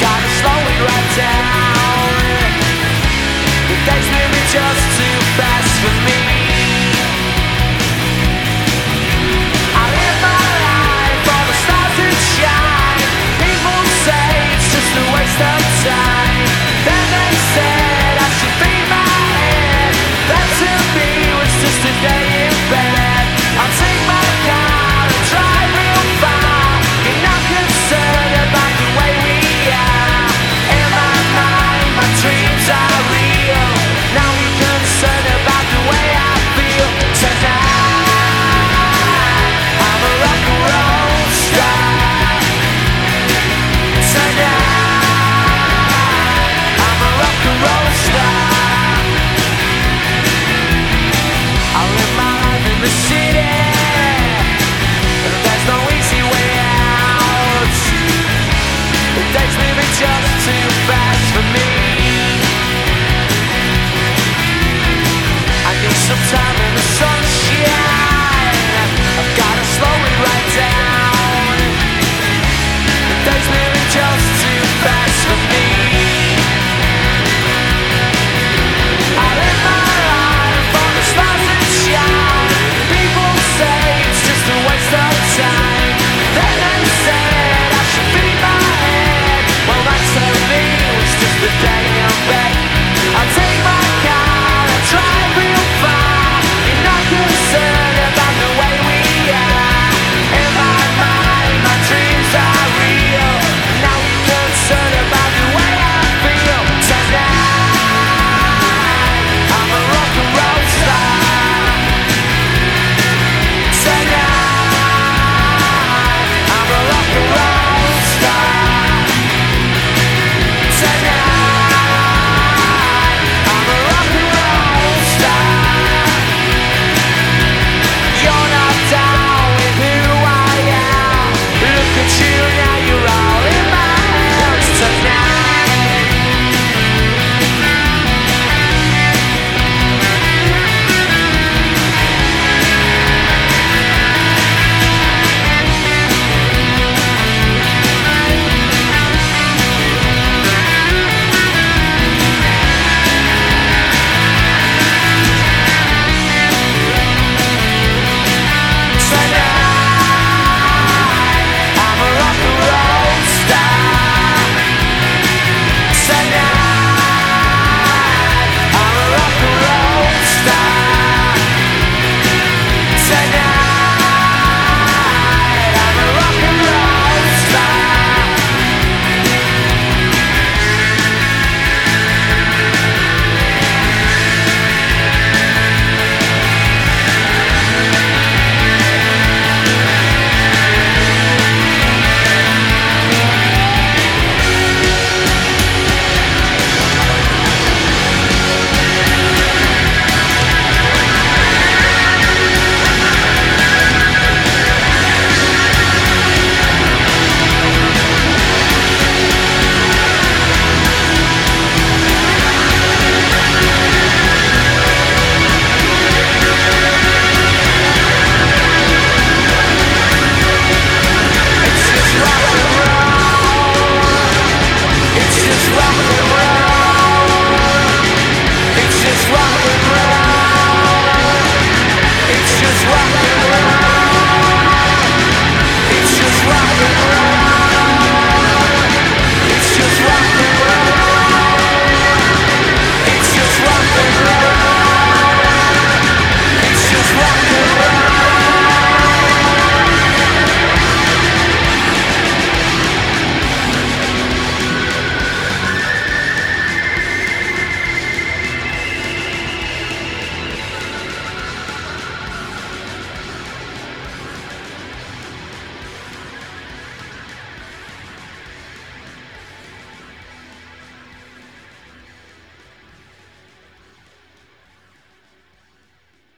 gotta slow it right down. Just too fast for me.